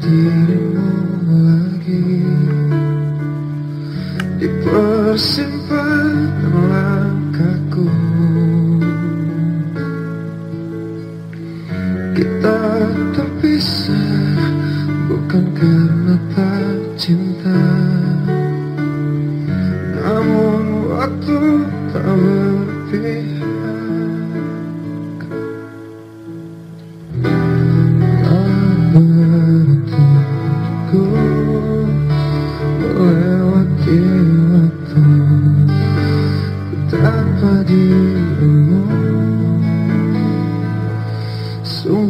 dirimu lagi. Di persimpangan langkahku. Kita terpisah bukan karena tak cinta. Namun waktu tak berpihak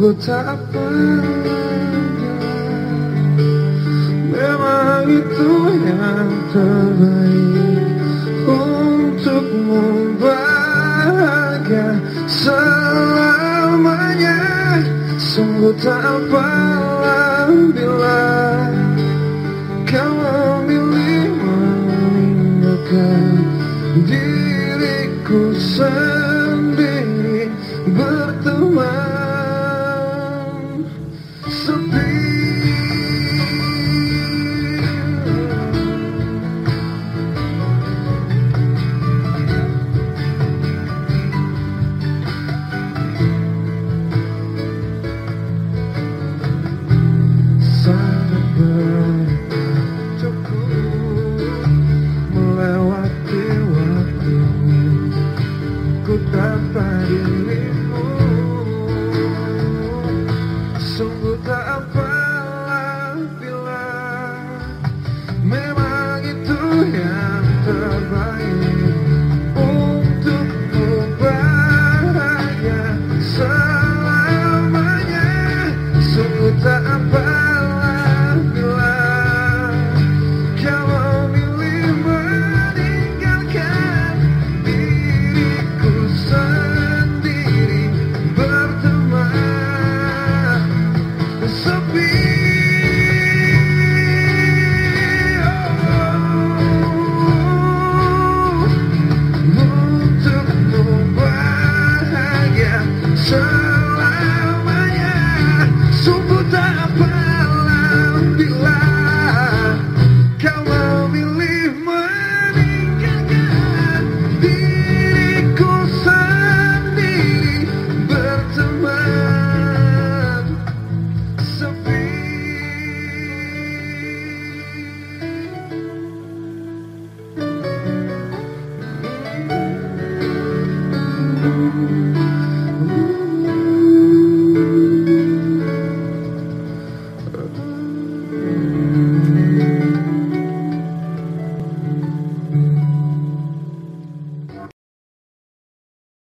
Sungguh tak pernah Memang itu yang terbaik Untukmu bahagia selamanya. Sungguh tak apalah bila Kau memilih meninggalkan diriku tanpa dirimu sungguh tak apalah bila memang itu yang terbaik